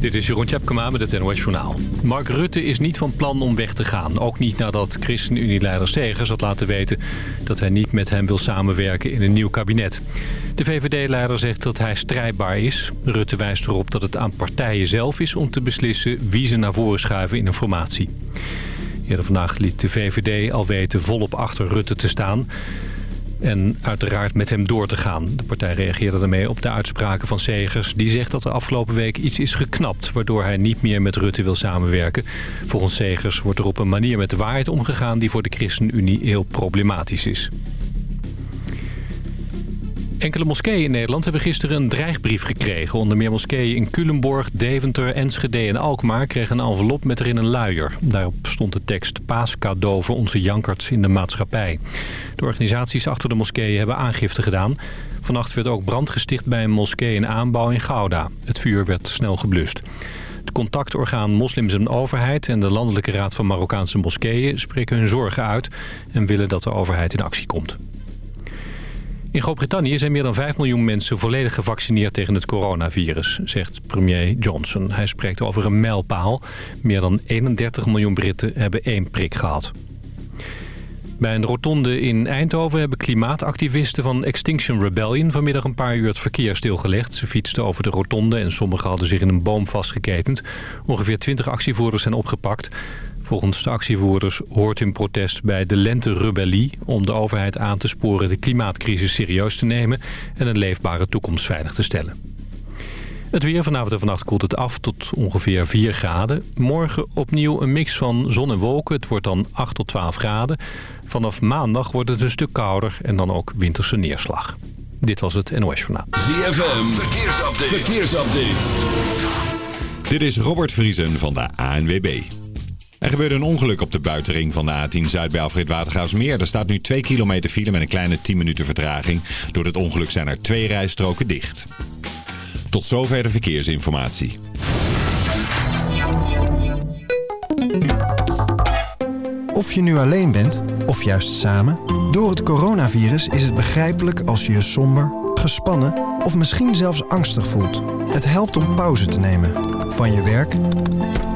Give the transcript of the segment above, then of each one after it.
Dit is Jeroen Tjepkema met het NOS Journaal. Mark Rutte is niet van plan om weg te gaan. Ook niet nadat ChristenUnie-leider Segers had laten weten... dat hij niet met hem wil samenwerken in een nieuw kabinet. De VVD-leider zegt dat hij strijdbaar is. Rutte wijst erop dat het aan partijen zelf is om te beslissen... wie ze naar voren schuiven in een formatie. Eerder vandaag liet de VVD al weten volop achter Rutte te staan en uiteraard met hem door te gaan. De partij reageerde daarmee op de uitspraken van Segers. Die zegt dat er afgelopen week iets is geknapt... waardoor hij niet meer met Rutte wil samenwerken. Volgens Segers wordt er op een manier met de waarheid omgegaan... die voor de ChristenUnie heel problematisch is. Enkele moskeeën in Nederland hebben gisteren een dreigbrief gekregen. Onder meer moskeeën in Culemborg, Deventer, Enschede en Alkmaar kregen een envelop met erin een luier. Daarop stond de tekst paascadeau voor onze jankarts in de maatschappij. De organisaties achter de moskeeën hebben aangifte gedaan. Vannacht werd ook brand gesticht bij een moskee in aanbouw in Gouda. Het vuur werd snel geblust. Het contactorgaan Moslims en Overheid en de Landelijke Raad van Marokkaanse Moskeeën spreken hun zorgen uit en willen dat de overheid in actie komt. In Groot-Brittannië zijn meer dan 5 miljoen mensen volledig gevaccineerd tegen het coronavirus, zegt premier Johnson. Hij spreekt over een mijlpaal. Meer dan 31 miljoen Britten hebben één prik gehad. Bij een rotonde in Eindhoven hebben klimaatactivisten van Extinction Rebellion vanmiddag een paar uur het verkeer stilgelegd. Ze fietsten over de rotonde en sommigen hadden zich in een boom vastgeketend. Ongeveer 20 actievoerders zijn opgepakt. Volgens de actievoerders hoort hun protest bij de lente-rebellie... om de overheid aan te sporen de klimaatcrisis serieus te nemen... en een leefbare toekomst veilig te stellen. Het weer vanavond en vannacht koelt het af tot ongeveer 4 graden. Morgen opnieuw een mix van zon en wolken. Het wordt dan 8 tot 12 graden. Vanaf maandag wordt het een stuk kouder en dan ook winterse neerslag. Dit was het NOS Journaal. ZFM, verkeersupdate. verkeersupdate. Dit is Robert Vriesen van de ANWB. Er gebeurde een ongeluk op de buitenring van de A10 Zuid bij Alfred Watergaasmeer. Er staat nu 2 kilometer file met een kleine 10 minuten vertraging. Door het ongeluk zijn er twee rijstroken dicht. Tot zover de verkeersinformatie. Of je nu alleen bent, of juist samen... door het coronavirus is het begrijpelijk als je je somber, gespannen... of misschien zelfs angstig voelt. Het helpt om pauze te nemen. Van je werk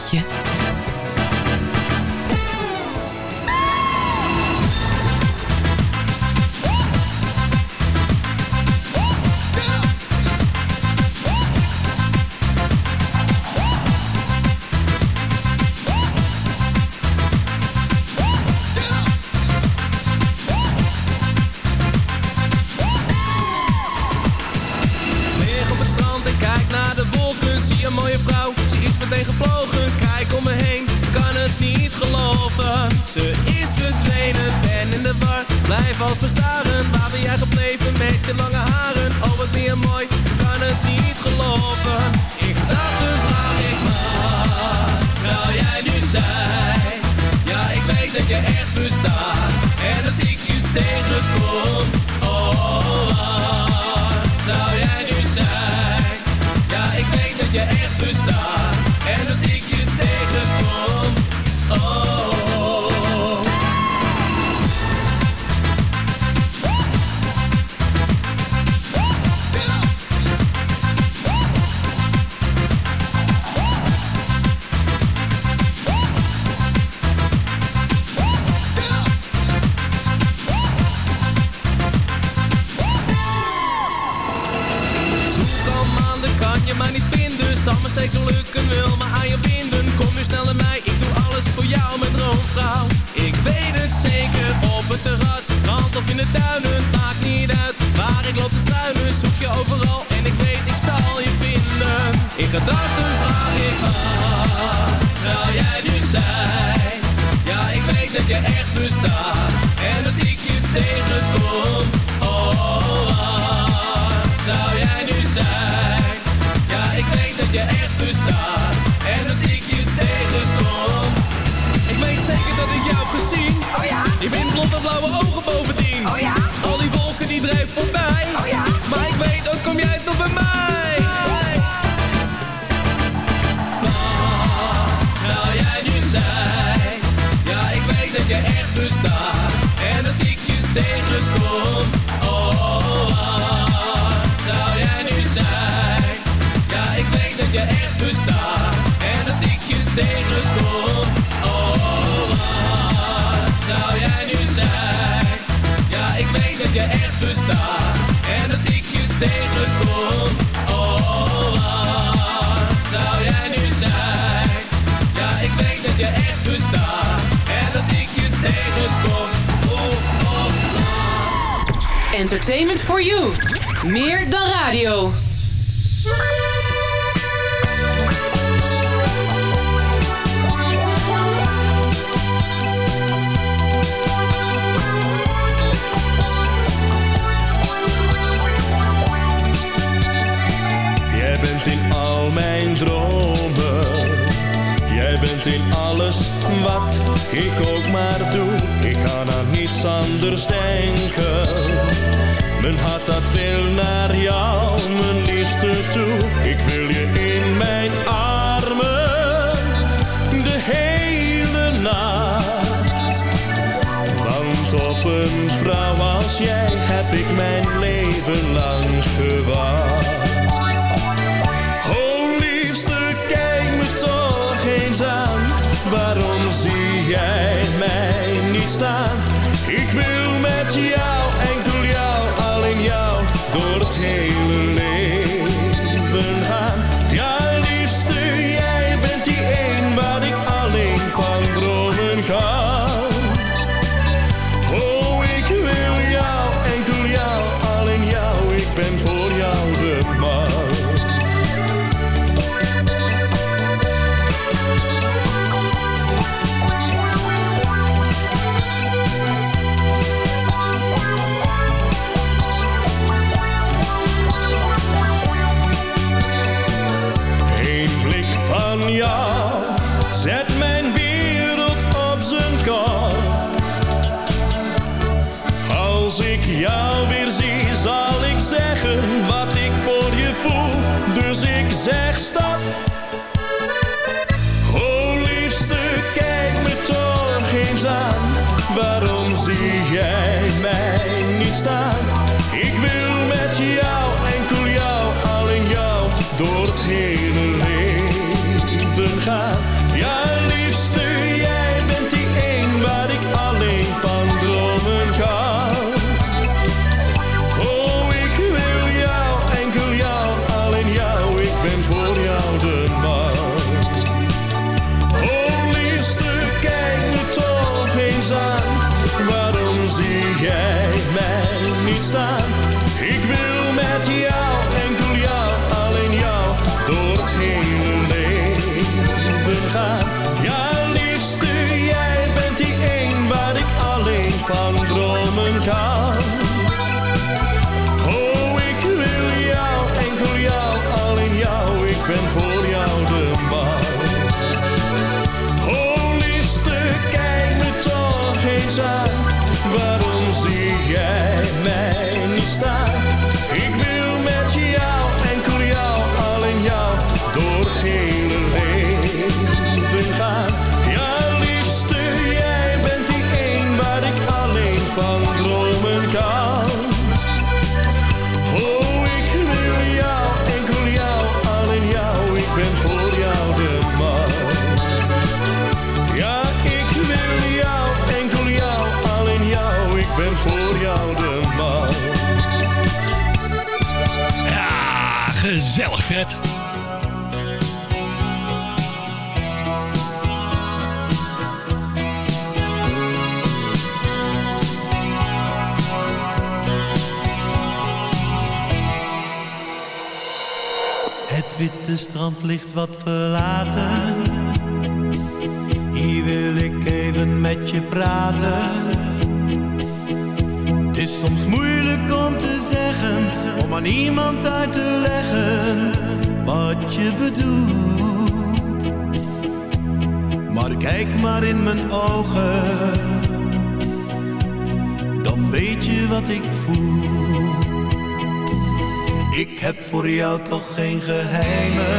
plaatje. Een plaatje. Entertainment for you. Meer dan radio. Jij bent in al mijn dromen. Bent in alles wat ik ook maar doe. Ik kan aan niets anders denken mijn hart dat wil naar jou, mijn liefste toe. Ik wil je in mijn armen, de hele nacht. Want op een vrouw als jij heb ik mijn leven lang gewacht. Gezellig, Het witte strand ligt wat verlaten. Hier wil ik even met je praten soms moeilijk om te zeggen, om aan iemand uit te leggen wat je bedoelt. Maar kijk maar in mijn ogen, dan weet je wat ik voel. Ik heb voor jou toch geen geheimen.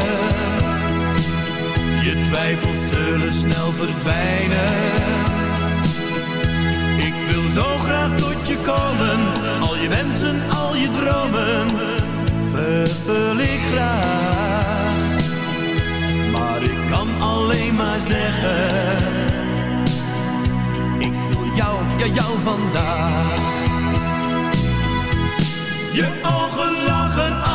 Je twijfels zullen snel verdwijnen zo graag tot je komen, al je wensen, al je dromen, vervul ik graag. Maar ik kan alleen maar zeggen, ik wil jou, ja jou vandaag. Je ogen lachen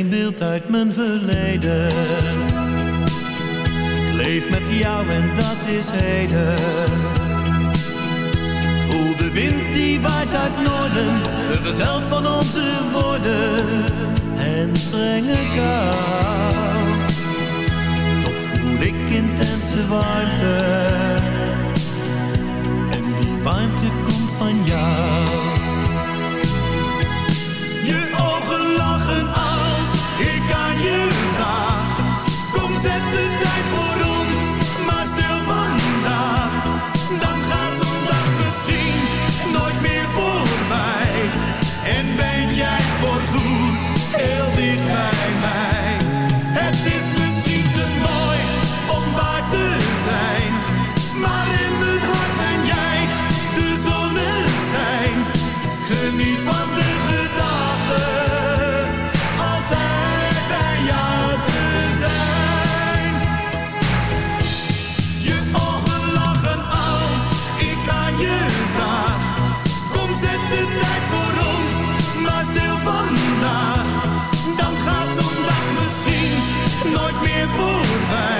geen beeld uit mijn verleden. Ik leef met jou en dat is heden. Voel de wind die waait uit noorden, vergezeld van onze woorden en strenge kou. Toch voel ik intense warmte en die warmte komt van jou. goodbye.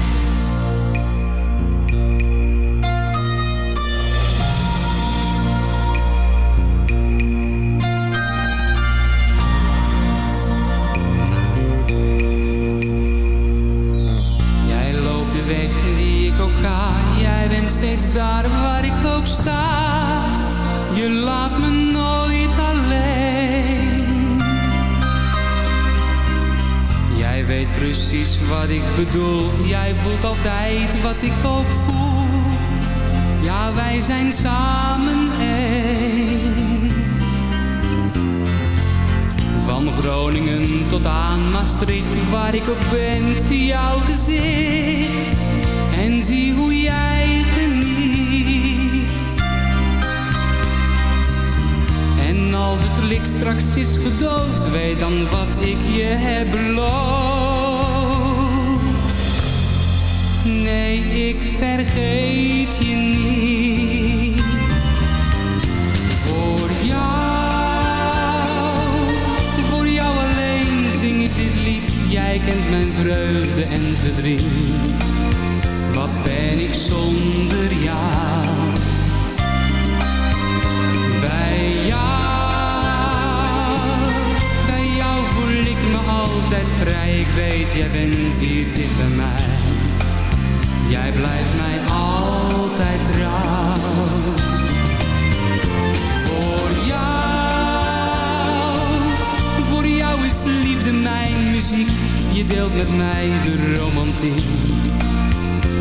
Wat ik bedoel. Jij voelt altijd wat ik ook voel. Ja, wij zijn samen één. Van Groningen tot aan Maastricht, waar ik ook ben, zie jouw gezicht en zie hoe jij geniet. En als het licht straks is gedoofd, weet dan wat ik je heb beloofd. Ik vergeet je niet. Voor jou, voor jou alleen zing ik dit lied. Jij kent mijn vreugde en verdriet. Wat ben ik zonder jou? Bij jou, bij jou voel ik me altijd vrij. Ik weet, jij bent hier dicht bij mij. Jij blijft mij altijd trouw. Voor jou, voor jou is liefde mijn muziek. Je deelt met mij de romantiek.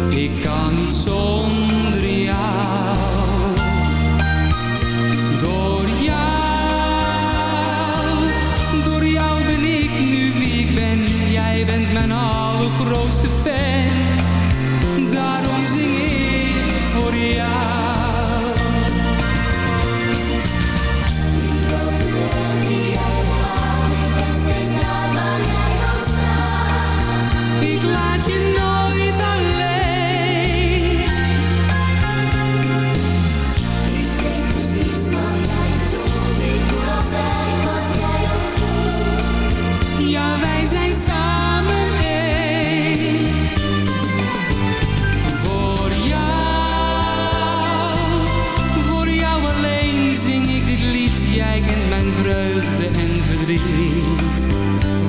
Ik kan niet zonder jou. Door jou, door jou ben ik nu wie ik ben. Jij bent mijn allergrootste fan.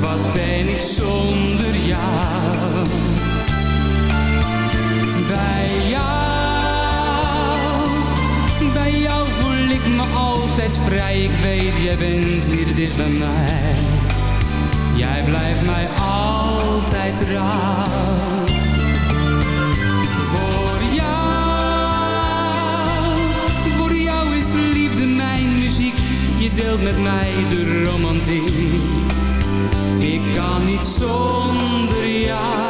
Wat ben ik zonder jou? Bij jou, bij jou voel ik me altijd vrij. Ik weet, jij bent hier dicht bij mij. Jij blijft mij altijd trouw. Voor jou, voor jou is liefde mijn muziek. Je deelt met mij de romantiek. Ik kan niet zonder jou.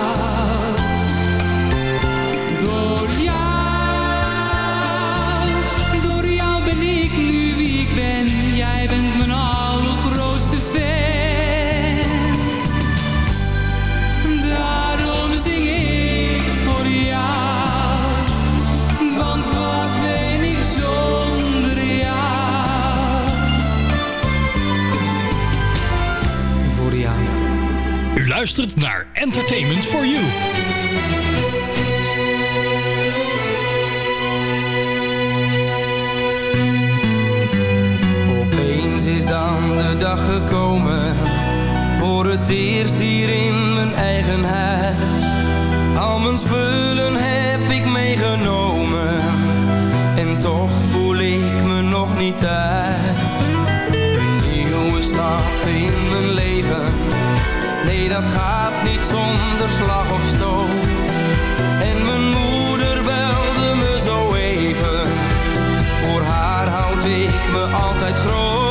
Naar Entertainment for You. Opeens is dan de dag gekomen. Voor het eerst hier in mijn eigen huis. Al mijn spullen heb ik meegenomen. En toch voel ik me nog niet thuis. Een nieuwe stap dat gaat niet zonder slag of stoot En mijn moeder belde me zo even voor haar houd ik me altijd groot.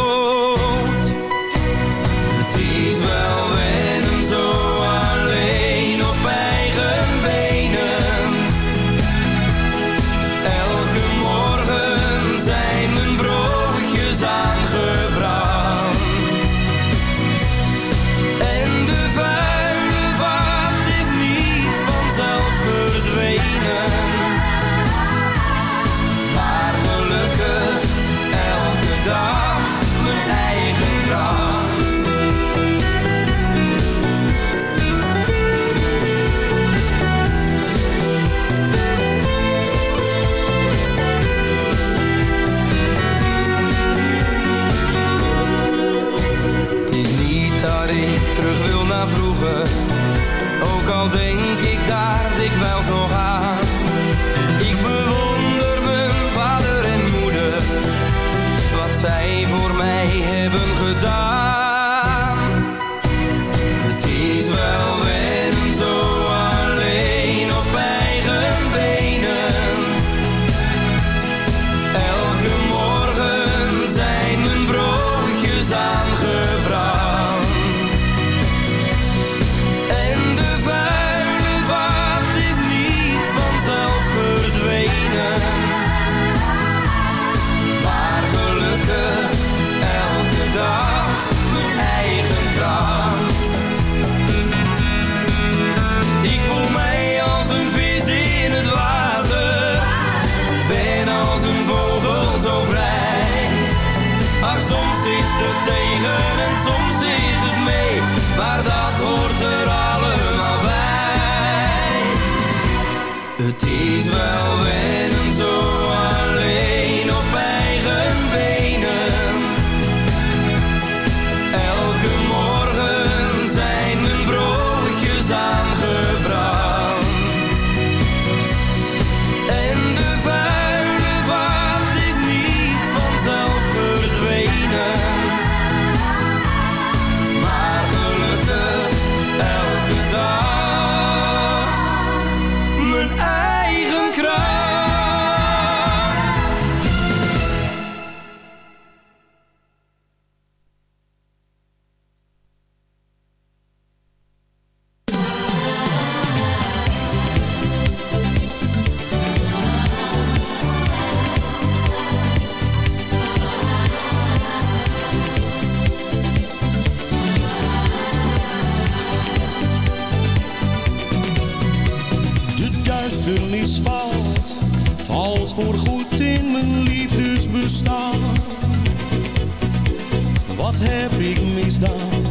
Wat heb ik misdaan?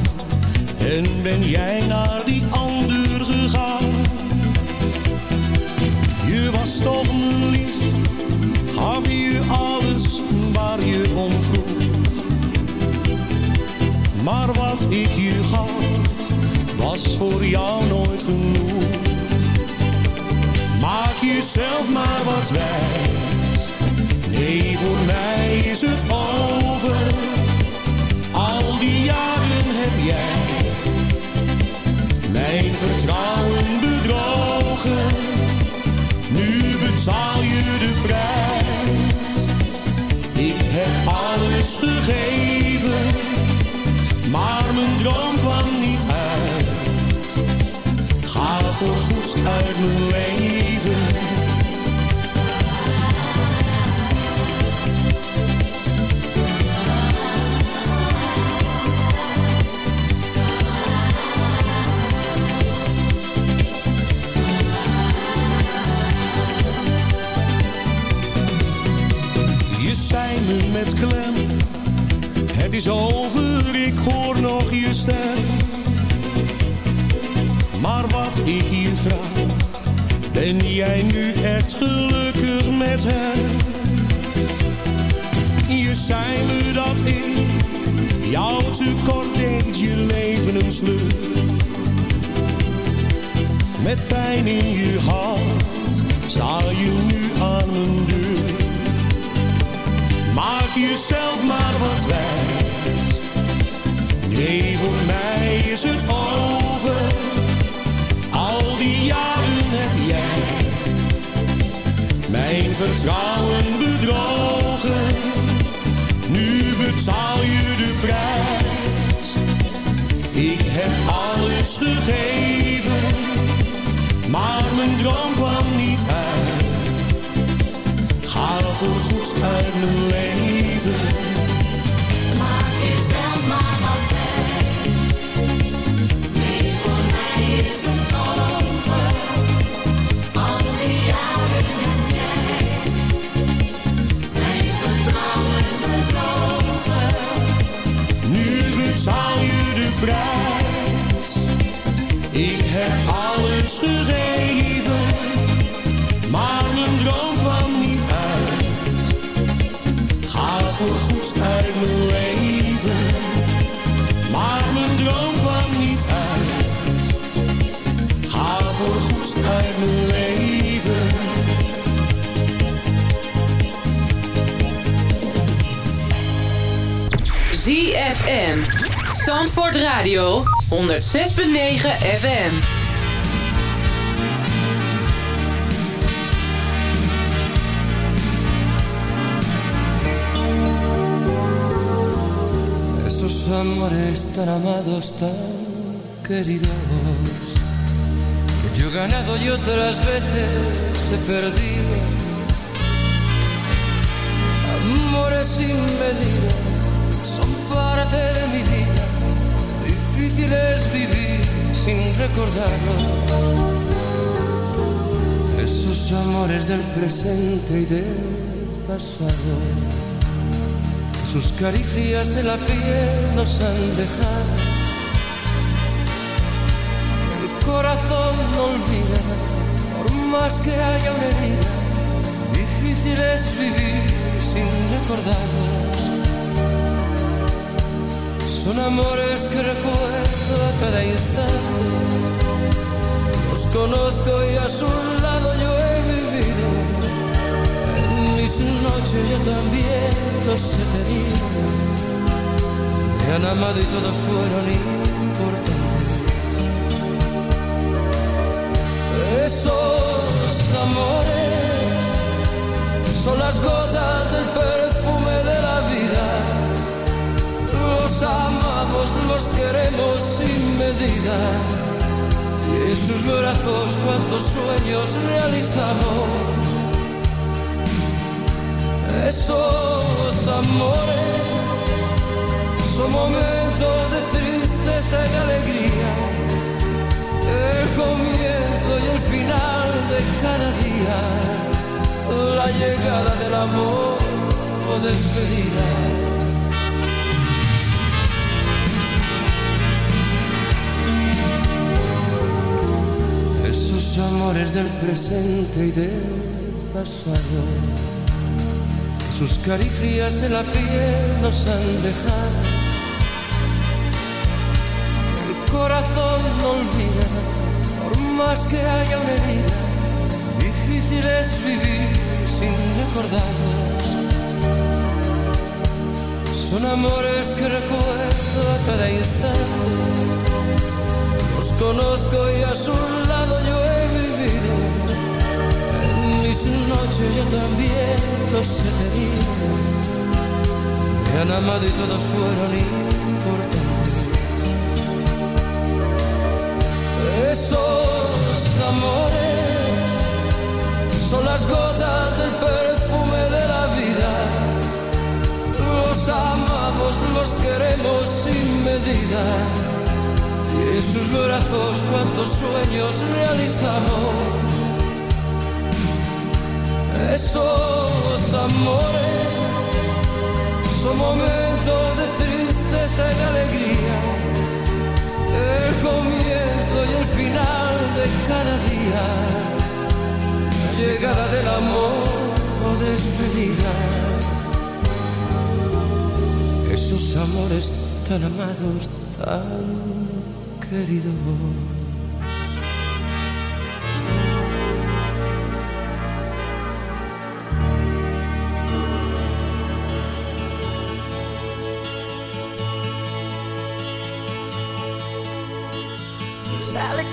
En ben jij naar die ander gegaan? Je was toch lief, gaf je alles waar je om vroeg. Maar wat ik je gaf, was voor jou nooit genoeg. Maak jezelf maar wat wijs. Nee, voor mij is het over. Al die jaren heb jij mijn vertrouwen bedrogen. Nu betaal je de prijs. Ik heb alles gegeven, maar mijn droom kwam niet uit. Ga voor goed uit mijn leven. Met klem, het is over, ik hoor nog je stem. Maar wat ik hier vraag, ben jij nu echt gelukkig met hem? Je zei me dat ik jou tekort deed, je leven een sleur. Met pijn in je hart sta je nu aan mijn deur. Maak jezelf maar wat wijs. Nee, voor mij is het over. Al die jaren heb jij mijn vertrouwen bedrogen. Nu betaal je de prijs. Ik heb alles gegeven, maar mijn droom kwam niet uit. Ga voor goed uit mijn leven. Maak jezelf maar wat. Nee, voor mij is het over. Al die jaren heb jij mijn vertrouwen bedrogen. Nu betaal je de prijs. Ik heb alles gegeven, voorgoed uit mijn leven. Maar mijn droom kwam niet uit. Ga voorgoed uit mijn leven. ZFM. Zandvoort Radio. 106.9 FM. Amores tan amados, tan queridos, que yo he ganado y otras veces he perdido. Amores sin medida son parte de mi vida, difícil es vivir sin recordarlo. Esos amores del presente y del pasado sus caricias en la piel nos han dejado. El corazón no olvida, por más que haya una herida, difícil es vivir sin recordarlos. Son amores que recuerdo a cada instante. Los conozco y a su lado yo mis noches yo también los he tenido. Me han amado y todos fueron importantes. Esos amores son las gotas del perfume de la vida. Los amamos, los queremos sin medida. Y en sus brazos cuantos sueños realizamos esos amores son momentos de tristeza y alegría, el comienzo y el final de cada día, la llegada del amor o despedida. Esos amores del presente y del pasado sus caricias en la piel nos han dejado. El corazón no olvida, por más que haya una herida, difícil es vivir sin recordarlos. Son amores que recuerdo a cada instante. Los conozco y a su lado yo mis noches yo también los he tenido. Me han amado y todos fueron importantes. Esos amores son las gotas del perfume de la vida. Los amamos, los queremos sin medida. Y en sus brazos cuantos sueños realizamos esos amores son momentos de tristeza y alegría, el comienzo y el final de cada día, llegada del amor o despedida. Esos amores tan amados, tan queridos.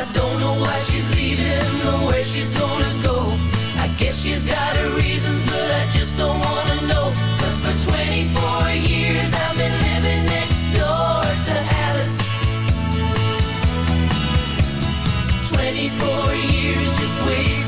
I don't know why she's leaving or where she's gonna go. I guess she's got her reasons, but I just don't wanna know. Cause for 24 years I've been living next door to Alice. 24 years just waiting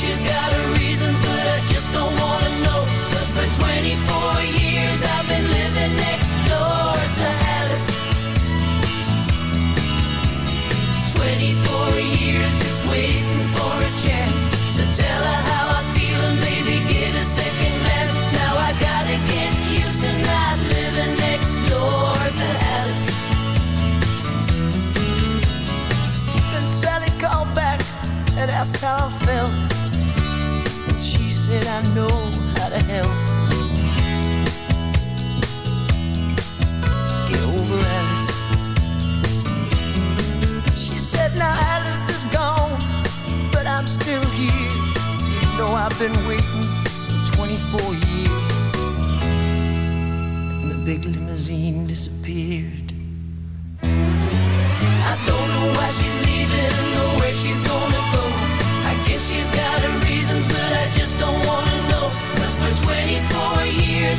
She's got her reasons, but I just don't wanna know. Cause for 24 years I've been living next door to Alice. 24 years know how to help. Get over Alice. She said, Now Alice is gone, but I'm still here. You know, I've been waiting for 24 years. And the big limousine disappeared. I don't know why she's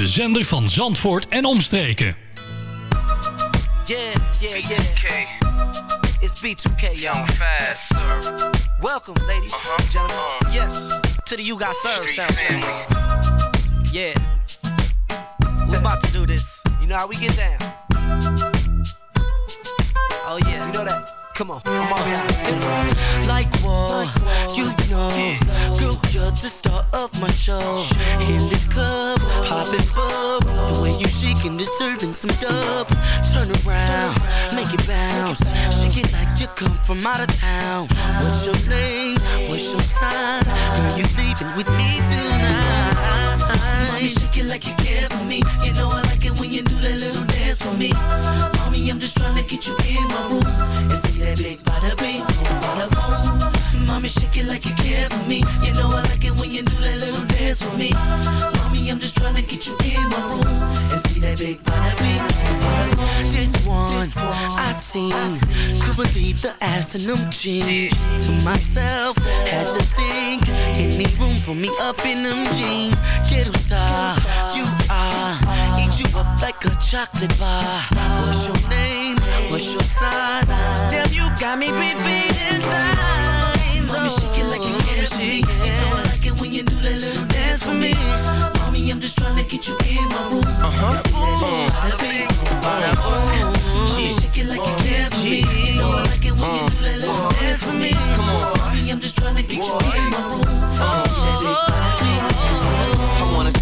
De zender van Zandvoort en omstreken. Yeah, yeah, yeah. It's B2K, y'all. Fast, Welcome, ladies and gentlemen. Yes, to the You Got Served sound. Yeah. We're about to do this. You know how we get down. Oh, yeah. You know that. Come on, I'm already out. Like what? You know, girl, you're the star of my show. In this club, popping bub. The way you shaking, deserving some dubs. Turn around, make it bounce. Shake it like you come from out of town. What's your name? What's your sign? Girl, you leaving with me tonight. Mommy, shake it like you care for me. You know I like it when you do that little dance for me. Mommy, I'm just trying to get you in my room see that big bada bing, bada boom. Mommy, shake it like you care for me. You know I like it when you do that little dance for me. Mommy, I'm just trying to get you in my room and see that big bada bing, one, I seen. Could believe the ass in them jeans. To myself, had to think. Any room for me up in them jeans? Ghetto star, you are. Eat you up like a chocolate bar. What's your name? What's your size? Damn, you got me repeating lines. Mommy, shake it like you care for me. You know I like it when you do that little dance for me. Mommy, I'm just trying to get you in my room. Uh-huh. And see that big bada bada. Mommy, shake it like you care for me. Mm. You know I like it when you mm. do that little dance for me. Come on. Mommy, I'm just trying to get you in my room. And see that big bada bing, bada boom. I wanna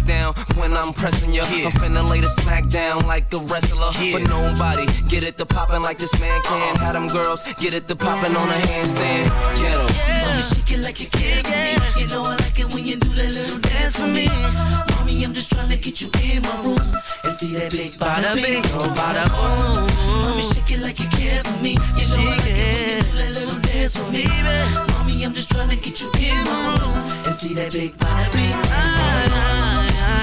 down when I'm pressing you. I'm finna lay the smack down like a wrestler. But nobody get it to poppin' like this man can. Uh-uh. Had them girls get it to poppin' on a handstand. Get 'em. Mommy, shake it like you care for me. You know I like it when you do that little dance for me. Mommy, I'm just trying to get you in my room and see that big bada bing, oh bada boom. Mommy, shake it like you care for me. You know I like it when you do that little dance for me. Mommy, I'm just trying to get you in my room and see that big bada bing, oh bada.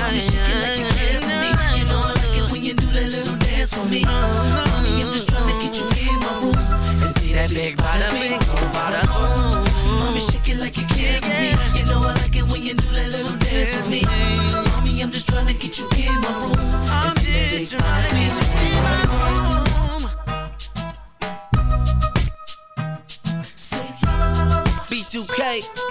Mommy, shake it like you care for me. You know I like it when you do that little dance for me. Mommy, I'm just trying to get you in my room and see that big body, big body. Mommy, shake it like you care for me. You know I like it when you do that little dance for me. Mommy, I'm just trying to get you in my room and see that big body, big body. B2K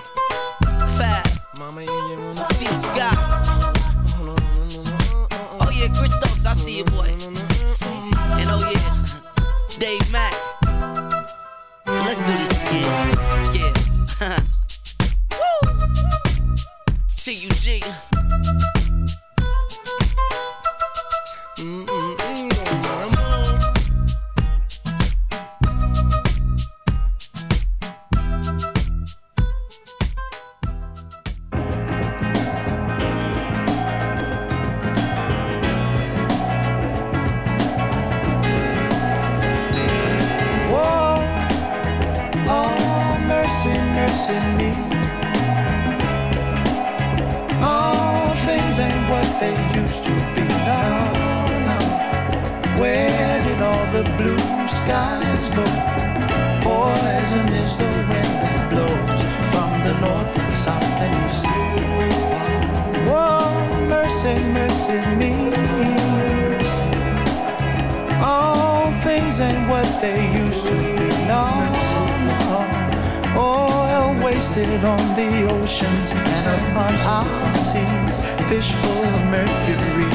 and upon our seas. Fish full of mercury.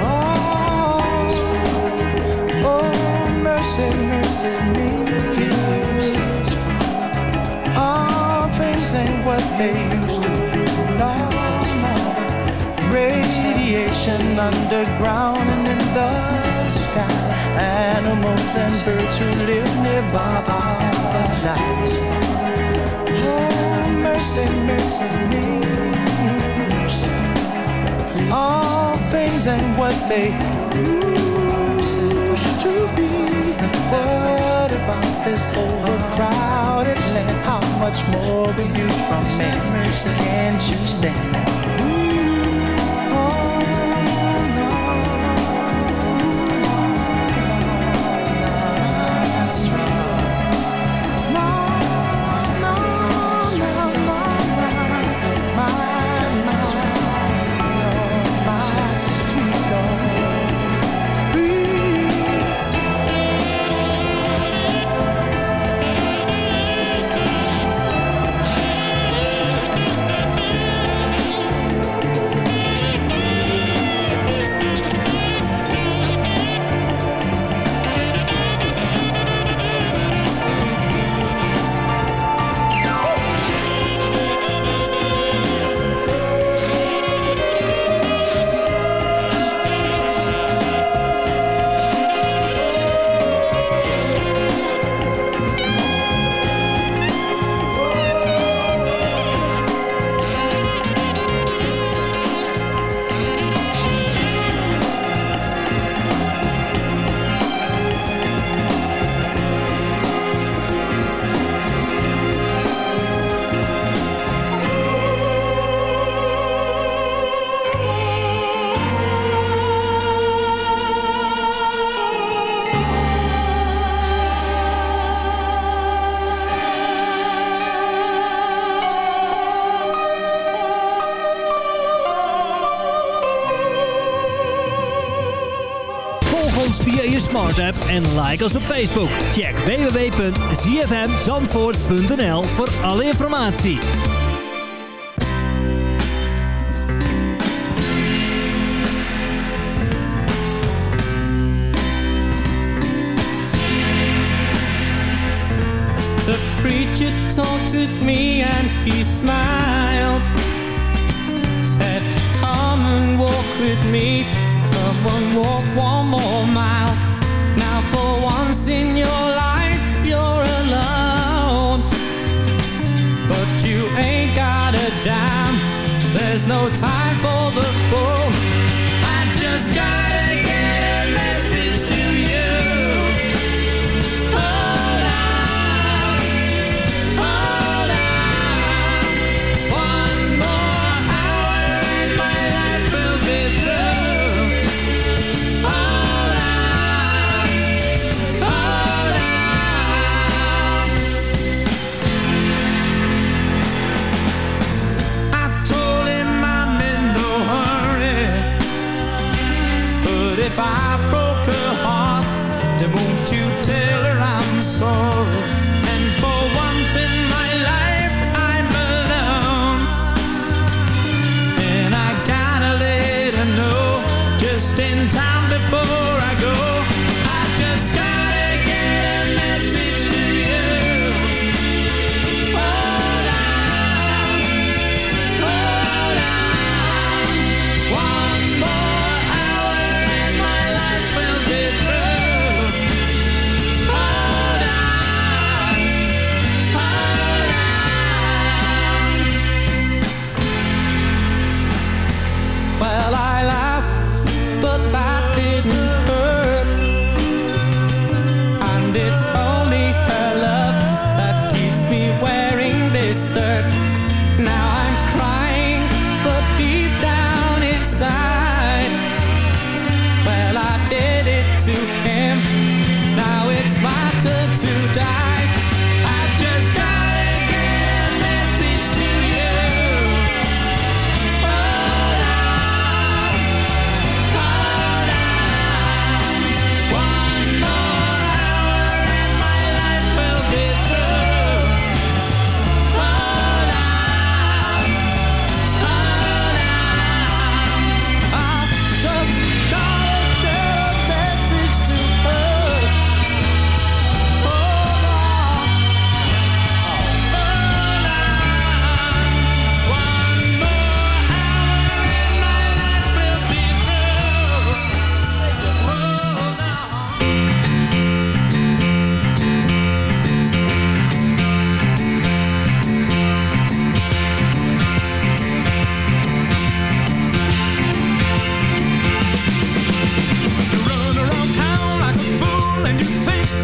Oh, oh, mercy, mercy me. All things ain't what they used to be. No, no. Radiation underground and in the sky. Animals and birds who live nearby are nice. All things ain't what they used to be. What about this overcrowded land? How much more will from me? Can't you stand? En like ons op Facebook. Check www.zfmzandvoort.nl voor alle informatie. The preacher with me and he smiled. Said, Come and walk with me. Come and walk one more mile. For once in your life, you're alone. But you ain't got a dime. There's no time for the fool I just gotta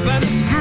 happens.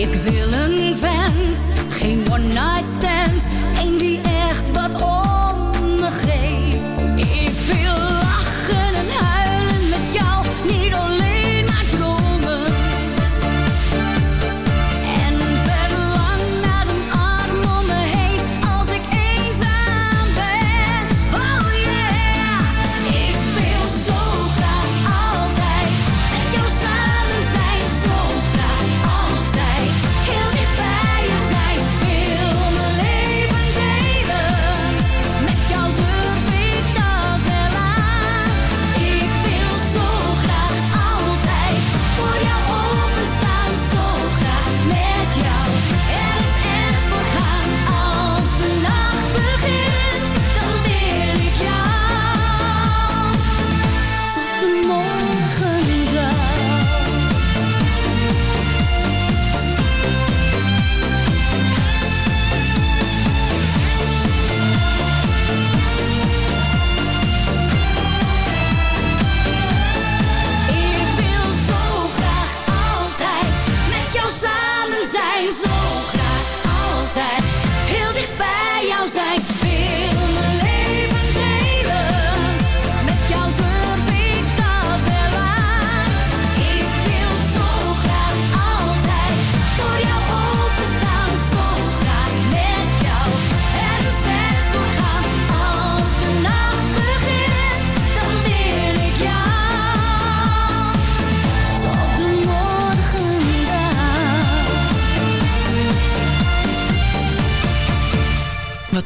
Ik wil een vent, geen one night stand, een die echt wat om me geeft. Ik wil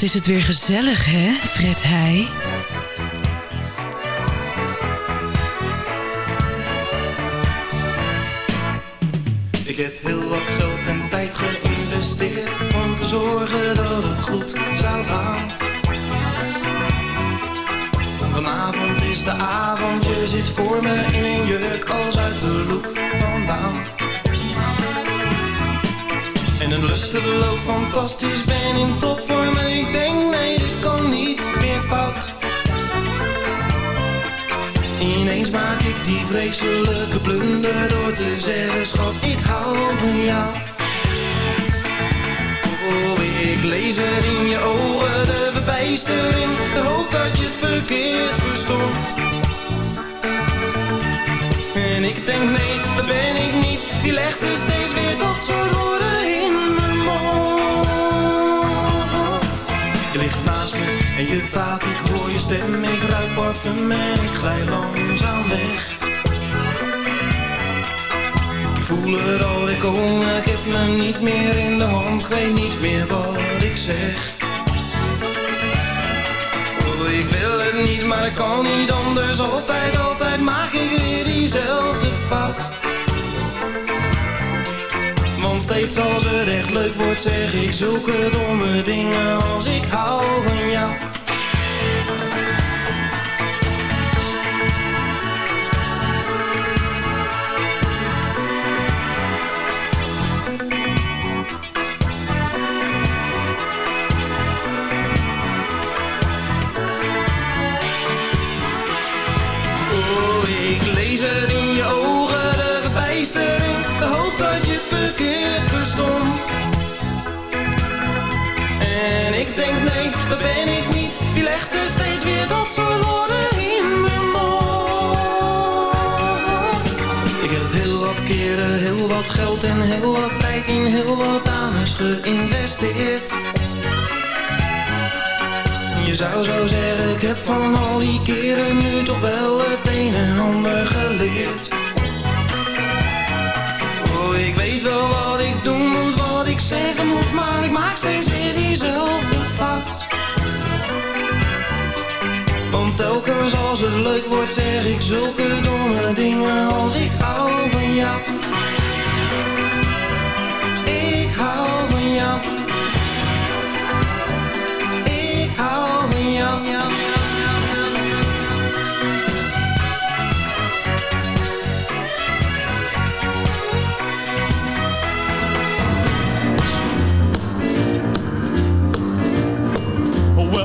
is het weer gezellig, hè, Fred Heij? Ik heb heel wat geld en tijd geïnvesteerd om te zorgen dat het goed zou gaan. Vanavond is de avond, je zit voor me in een jurk als uit de loek vandaan. En het lusten loopt fantastisch, ben in en ik denk nee, dit kan niet meer fout. Ineens maak ik die vreselijke blunder door te zeggen Schat, ik hou van jou. Oh, ik lees er in je ogen de verbijstering De hoop dat je het verkeerd verstond En ik denk nee, dat ben ik niet. Die legt er steeds weer dat soort woorden in mijn mond Je ligt naast me en je praat, ik hoor je stem. Ik ruik parfum en ik glij langzaam weg. Ik voel er alweer komen, ik heb me niet meer in de hand. Ik weet niet meer wat ik zeg. Oh, ik wil het niet, maar ik kan niet anders. Altijd, altijd maak ik weer diezelfde fout steeds als het echt leuk wordt zeg ik zulke domme dingen als ik hou van jou wat geld en heel wat tijd in heel wat dames geïnvesteerd. Je zou zo zeggen, ik heb van al die keren nu toch wel het een en ander geleerd. Oh, ik weet wel wat ik doen moet, wat ik zeggen moet, maar ik maak steeds weer diezelfde fout. Want telkens als het leuk wordt zeg ik zulke domme dingen als ik hou van jou.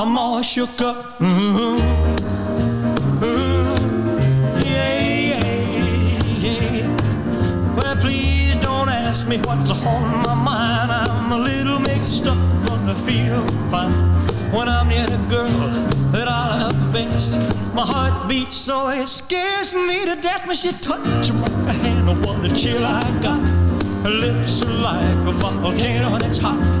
I'm all shook up. Ooh, ooh, yeah, yeah, yeah. Well, please don't ask me what's on my mind. I'm a little mixed up, but I feel fine when I'm near the girl that I love best. My heart beats so it scares me to death when she touches my hand. What a chill I got. Her lips are like a volcano that's hot.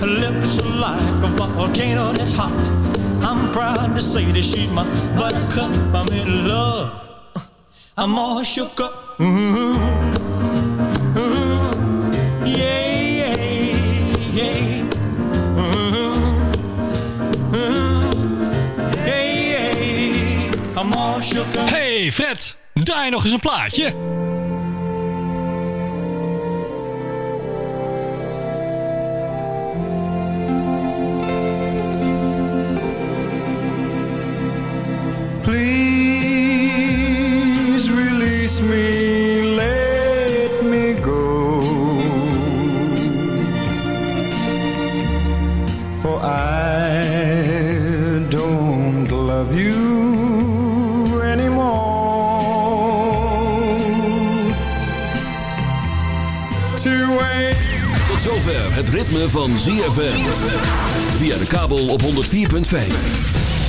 Lips like a volcano that's hot. I'm proud to say that she's my buttercup. I'm in love. I'm all shook up. Ooh, ooh, yeah. Hey Fred, draai nog eens een plaatje. Please release me, let me go. For I don't love you anymore. To wait. Tot zover het ritme van ZFM. Via de kabel op 104.5.